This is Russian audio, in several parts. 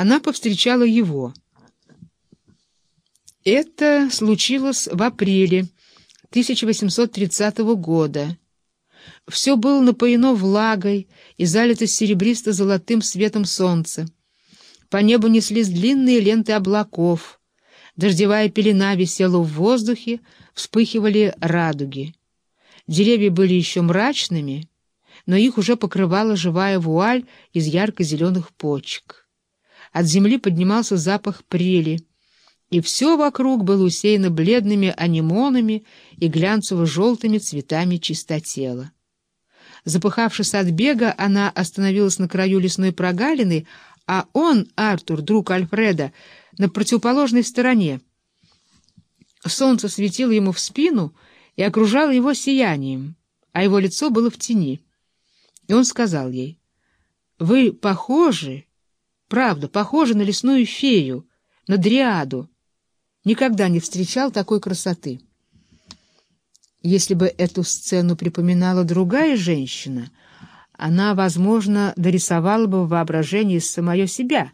она повстречала его. Это случилось в апреле 1830 года. Все было напоено влагой и залито серебристо-золотым светом солнца. По небу неслись длинные ленты облаков. Дождевая пелена висела в воздухе, вспыхивали радуги. Деревья были еще мрачными, но их уже покрывала живая вуаль из ярко-зеленых почек. От земли поднимался запах прели, и все вокруг было усеяно бледными анимонами и глянцево-желтыми цветами чистотела. Запыхавшись от бега, она остановилась на краю лесной прогалины, а он, Артур, друг Альфреда, на противоположной стороне. Солнце светило ему в спину и окружало его сиянием, а его лицо было в тени. И он сказал ей, «Вы похожи, правда, похожи на лесную фею, на дриаду. Никогда не встречал такой красоты». Если бы эту сцену припоминала другая женщина, она, возможно, дорисовала бы в воображении самое себя,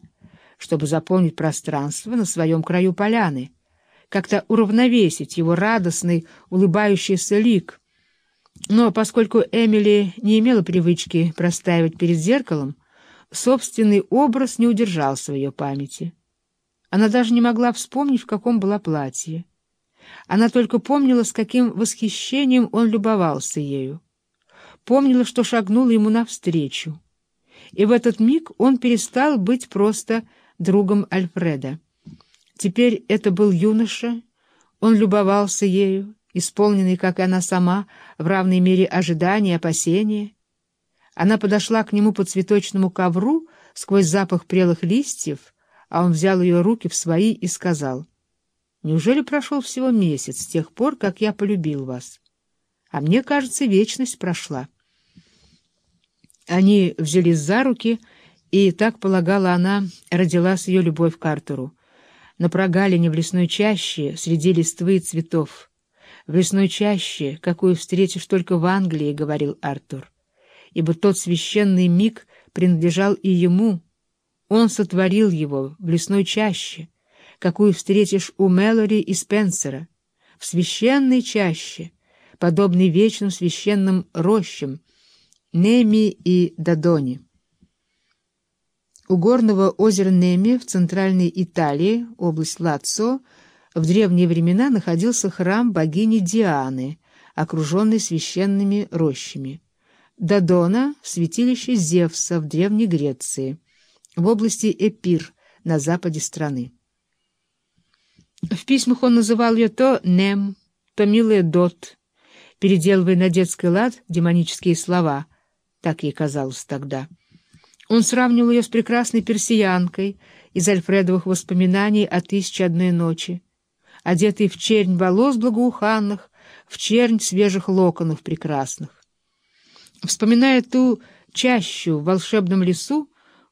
чтобы заполнить пространство на своем краю поляны, как-то уравновесить его радостный, улыбающийся лик — но поскольку Эмили не имела привычки простаивать перед зеркалом, собственный образ не удержался в ее памяти. Она даже не могла вспомнить, в каком было платье. Она только помнила, с каким восхищением он любовался ею. Помнила, что шагнула ему навстречу. И в этот миг он перестал быть просто другом Альфреда. Теперь это был юноша, он любовался ею, исполненный, как и она сама, в равной мере ожидания опасения. Она подошла к нему по цветочному ковру сквозь запах прелых листьев, а он взял ее руки в свои и сказал, «Неужели прошел всего месяц с тех пор, как я полюбил вас? А мне кажется, вечность прошла». Они взялись за руки, и, так полагала она, родилась ее любовь к Артуру. На прогалине в лесной чаще, среди листвы и цветов — в лесной чаще, какую встретишь только в Англии, — говорил Артур, ибо тот священный миг принадлежал и ему. Он сотворил его в лесной чаще, какую встретишь у Мэлори и Спенсера, в священной чаще, подобной вечным священным рощам, Неми и Дадони. У горного озера Неми в центральной Италии, область Лацо, в древние времена находился храм богини Дианы, окруженный священными рощами. Дадона — святилище Зевса в Древней Греции, в области Эпир на западе страны. В письмах он называл ее то Нем, то милая Дот, переделывая на детский лад демонические слова, так ей казалось тогда. Он сравнивал ее с прекрасной персиянкой из Альфредовых воспоминаний о «Тысяче одной ночи», одетый в чернь волос благоуханных, в чернь свежих локонов прекрасных. Вспоминая ту чащу в волшебном лесу,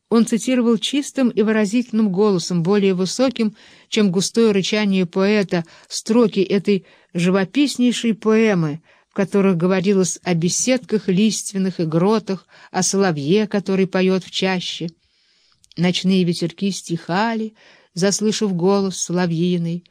он цитировал чистым и выразительным голосом, более высоким, чем густое рычание поэта, строки этой живописнейшей поэмы, в которых говорилось о беседках лиственных и гротах, о соловье, который поет в чаще. Ночные ветерки стихали, заслышав голос соловьиный,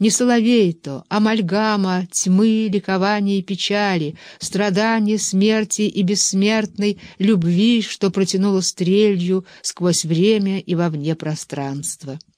не соловей то, амальгама тьмы, ликования и печали, страдания, смерти и бессмертной любви, что протянуло стрелью сквозь время и вовне пространства.